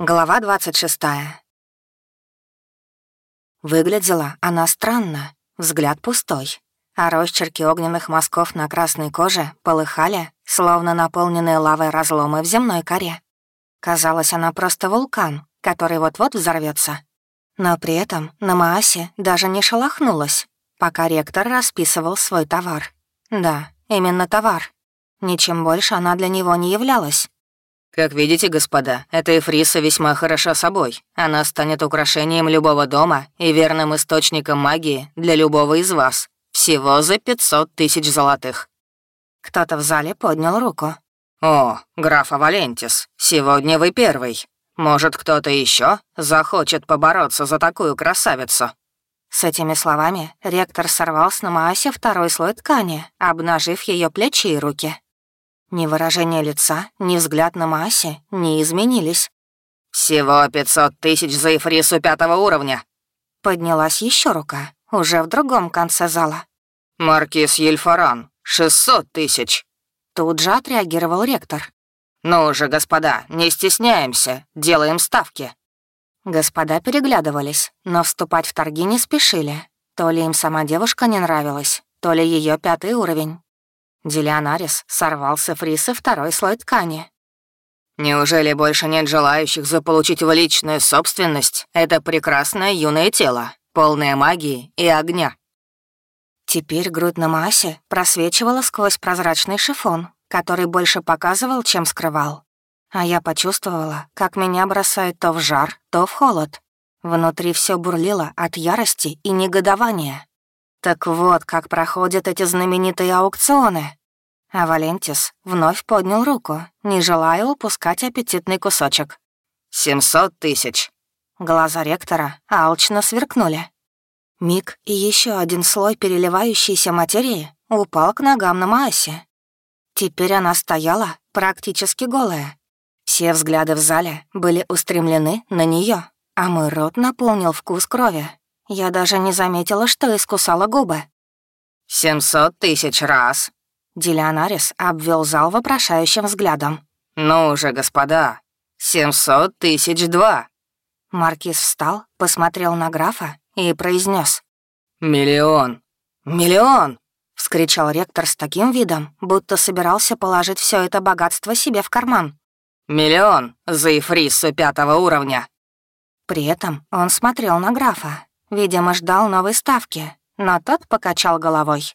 Глава 26. Выглядела она странно, взгляд пустой, а росчерки огненных мазков на красной коже полыхали, словно наполненные лавой разломы в земной коре. Казалось, она просто вулкан, который вот-вот взорвется. Но при этом на Маасе даже не шелохнулась, пока ректор расписывал свой товар. Да, именно товар. Ничем больше она для него не являлась. Как видите, господа, эта Эфриса весьма хороша собой. Она станет украшением любого дома и верным источником магии для любого из вас. Всего за 500 тысяч золотых. Кто-то в зале поднял руку. «О, графа Валентис, сегодня вы первый. Может, кто-то еще захочет побороться за такую красавицу?» С этими словами ректор сорвал с Намааси второй слой ткани, обнажив ее плечи и руки. Ни выражение лица, ни взгляд на Маси не изменились. «Всего пятьсот тысяч за эфрису пятого уровня!» Поднялась еще рука, уже в другом конце зала. «Маркиз Ельфаран, шестьсот тысяч!» Тут же отреагировал ректор. «Ну же, господа, не стесняемся, делаем ставки!» Господа переглядывались, но вступать в торги не спешили. То ли им сама девушка не нравилась, то ли ее пятый уровень. Делионарис сорвал с Эфриса второй слой ткани. «Неужели больше нет желающих заполучить в личную собственность это прекрасное юное тело, полное магии и огня?» Теперь грудь на массе просвечивала сквозь прозрачный шифон, который больше показывал, чем скрывал. А я почувствовала, как меня бросает то в жар, то в холод. Внутри все бурлило от ярости и негодования. Так вот, как проходят эти знаменитые аукционы. А Валентис вновь поднял руку, не желая упускать аппетитный кусочек. «Семьсот тысяч». Глаза ректора алчно сверкнули. Миг и еще один слой переливающейся материи упал к ногам на Маасе. Теперь она стояла практически голая. Все взгляды в зале были устремлены на нее, а мой рот наполнил вкус крови. Я даже не заметила, что искусала губы. «Семьсот тысяч раз!» Делионарис обвел зал вопрошающим взглядом. «Ну же, господа, семьсот тысяч два!» Маркиз встал, посмотрел на графа и произнес: «Миллион! Миллион!» — вскричал ректор с таким видом, будто собирался положить все это богатство себе в карман. «Миллион за Эфрису пятого уровня!» При этом он смотрел на графа, Видимо, ждал новой ставки, но тот покачал головой.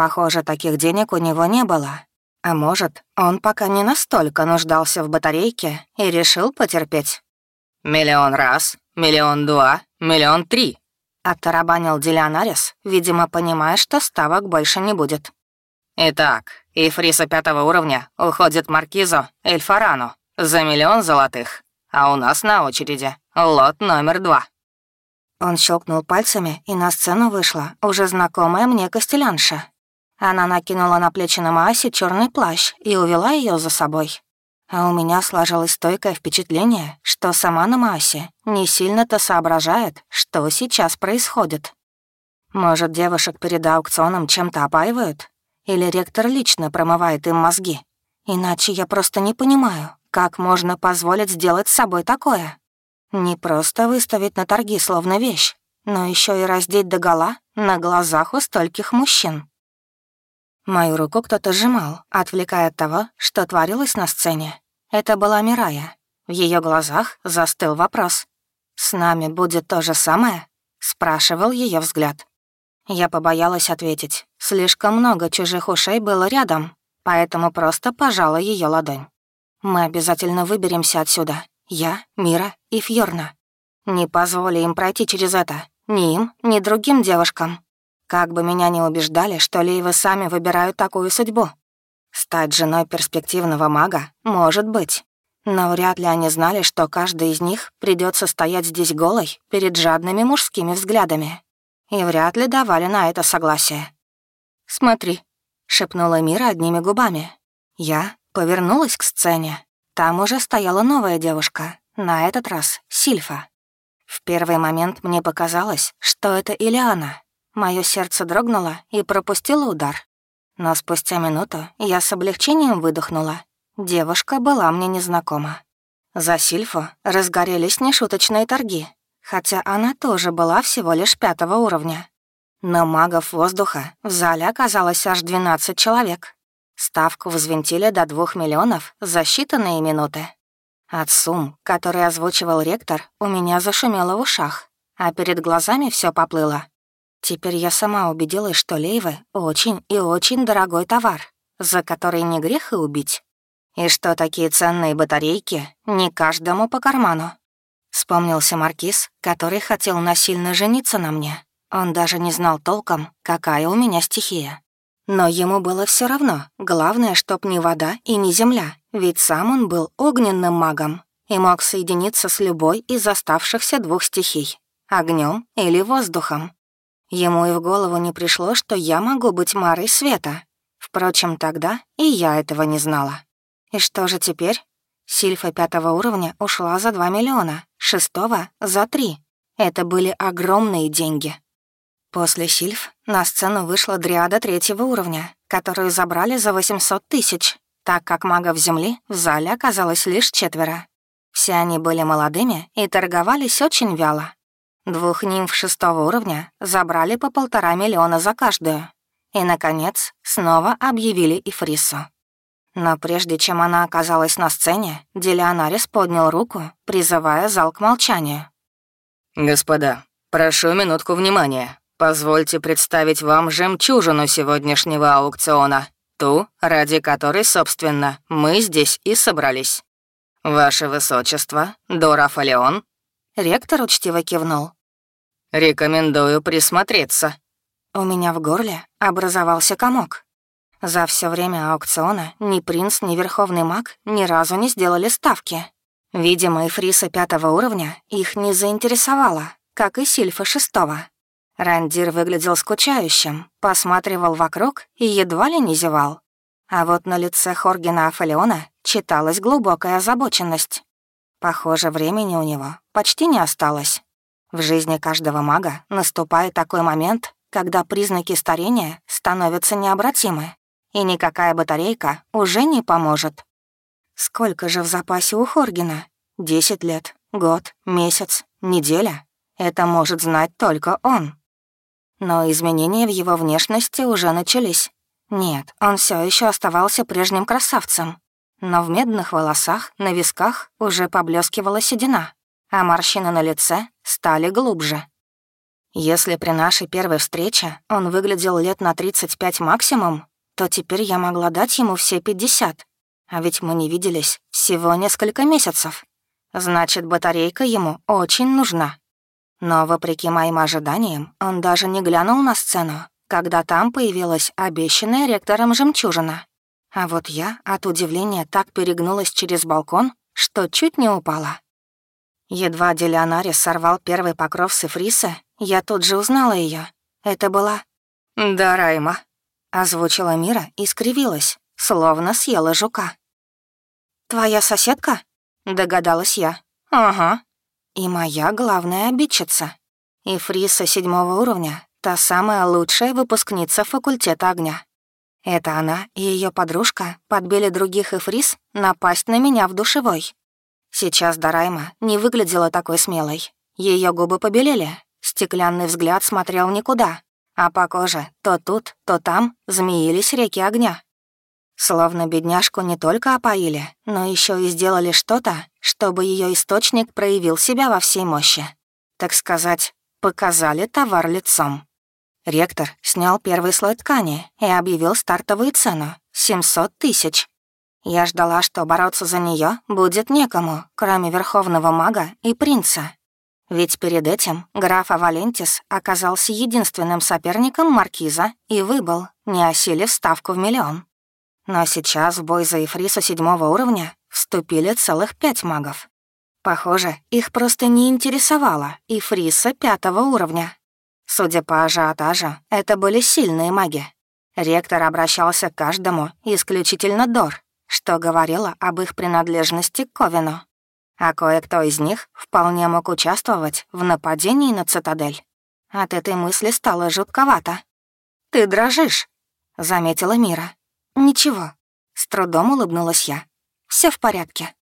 Похоже, таких денег у него не было. А может, он пока не настолько нуждался в батарейке и решил потерпеть. «Миллион раз, миллион два, миллион три», — оттарабанил Делионарис, видимо, понимая, что ставок больше не будет. «Итак, Ифриса пятого уровня уходит Маркизу Эльфарану за миллион золотых, а у нас на очереди лот номер два». Он щелкнул пальцами, и на сцену вышла уже знакомая мне костелянша. Она накинула на плечи на Маасе черный плащ и увела ее за собой. А у меня сложилось стойкое впечатление, что сама на Маасе не сильно-то соображает, что сейчас происходит. Может, девушек перед аукционом чем-то опаивают? Или ректор лично промывает им мозги? Иначе я просто не понимаю, как можно позволить сделать с собой такое. Не просто выставить на торги словно вещь, но еще и раздеть догола на глазах у стольких мужчин. Мою руку кто-то сжимал, отвлекая от того, что творилось на сцене. Это была Мирая. В ее глазах застыл вопрос. «С нами будет то же самое?» — спрашивал ее взгляд. Я побоялась ответить. Слишком много чужих ушей было рядом, поэтому просто пожала ее ладонь. «Мы обязательно выберемся отсюда, я, Мира и Фьорна. Не позволи им пройти через это. Ни им, ни другим девушкам. Как бы меня ни убеждали, что Лейвы сами выбирают такую судьбу. Стать женой перспективного мага может быть. Но вряд ли они знали, что каждый из них придется стоять здесь голой перед жадными мужскими взглядами. И вряд ли давали на это согласие. «Смотри», — шепнула Мира одними губами. Я повернулась к сцене. Там уже стояла новая девушка, на этот раз Сильфа. В первый момент мне показалось, что это Илиана. Мое сердце дрогнуло и пропустило удар. Но спустя минуту я с облегчением выдохнула. Девушка была мне незнакома. За Сильфу разгорелись нешуточные торги, хотя она тоже была всего лишь пятого уровня. Но магов воздуха в зале оказалось аж 12 человек. Ставку взвинтили до двух миллионов за считанные минуты. От сумм, которые озвучивал ректор, у меня зашумело в ушах, а перед глазами все поплыло. Теперь я сама убедилась, что лейвы — очень и очень дорогой товар, за который не грех и убить. И что такие ценные батарейки не каждому по карману. Вспомнился Маркиз, который хотел насильно жениться на мне. Он даже не знал толком, какая у меня стихия. Но ему было все равно. Главное, чтоб не вода и не земля, ведь сам он был огненным магом и мог соединиться с любой из оставшихся двух стихий — огнем или воздухом. Ему и в голову не пришло, что я могу быть Марой Света. Впрочем, тогда и я этого не знала. И что же теперь? Сильфа пятого уровня ушла за 2 миллиона, шестого — за 3. Это были огромные деньги. После Сильф на сцену вышла Дриада третьего уровня, которую забрали за 800 тысяч, так как магов Земли в зале оказалось лишь четверо. Все они были молодыми и торговались очень вяло. Двух нимф шестого уровня забрали по полтора миллиона за каждую. И, наконец, снова объявили Ифрису. Но прежде чем она оказалась на сцене, Делионарис поднял руку, призывая зал к молчанию. «Господа, прошу минутку внимания. Позвольте представить вам жемчужину сегодняшнего аукциона, ту, ради которой, собственно, мы здесь и собрались. Ваше Высочество, Дора Фалеон?» Ректор учтиво кивнул. «Рекомендую присмотреться». У меня в горле образовался комок. За все время аукциона ни принц, ни верховный маг ни разу не сделали ставки. Видимо, и Фриса пятого уровня их не заинтересовала, как и Сильфа шестого. Рандир выглядел скучающим, посматривал вокруг и едва ли не зевал. А вот на лице Хоргена Афалеона читалась глубокая озабоченность. Похоже, времени у него почти не осталось. В жизни каждого мага наступает такой момент, когда признаки старения становятся необратимы, и никакая батарейка уже не поможет. Сколько же в запасе у Хоргена? Десять лет, год, месяц, неделя? Это может знать только он. Но изменения в его внешности уже начались. Нет, он все еще оставался прежним красавцем. Но в медных волосах, на висках уже поблескивала седина, а морщины на лице стали глубже. Если при нашей первой встрече он выглядел лет на 35 максимум, то теперь я могла дать ему все 50. А ведь мы не виделись всего несколько месяцев. Значит, батарейка ему очень нужна. Но, вопреки моим ожиданиям, он даже не глянул на сцену, когда там появилась обещанная ректором жемчужина. А вот я от удивления так перегнулась через балкон, что чуть не упала. Едва Делионарис сорвал первый покров с эфриса, я тут же узнала ее. Это была... «Да, Райма», — озвучила Мира и скривилась, словно съела жука. «Твоя соседка?» — догадалась я. «Ага», и моя главная обидчица. И Фриса седьмого уровня, та самая лучшая выпускница факультета огня. Это она и ее подружка подбили других Эфрис напасть на меня в душевой. Сейчас Дарайма не выглядела такой смелой. Ее губы побелели, стеклянный взгляд смотрел никуда, а по коже то тут, то там змеились реки огня. Словно бедняжку не только опоили, но еще и сделали что-то, чтобы ее источник проявил себя во всей мощи. Так сказать, показали товар лицом. Ректор снял первый слой ткани и объявил стартовую цену — 700 тысяч. Я ждала, что бороться за нее будет некому, кроме Верховного Мага и Принца. Ведь перед этим граф Валентис оказался единственным соперником Маркиза и выбыл, не осилив ставку в миллион. Но сейчас в бой за Ефрису седьмого уровня вступили целых пять магов. Похоже, их просто не интересовало Ефриса пятого уровня. Судя по ажиотажу, это были сильные маги. Ректор обращался к каждому исключительно Дор, что говорило об их принадлежности к Ковину. А кое-кто из них вполне мог участвовать в нападении на цитадель. От этой мысли стало жутковато. «Ты дрожишь», — заметила Мира. «Ничего». С трудом улыбнулась я. Все в порядке».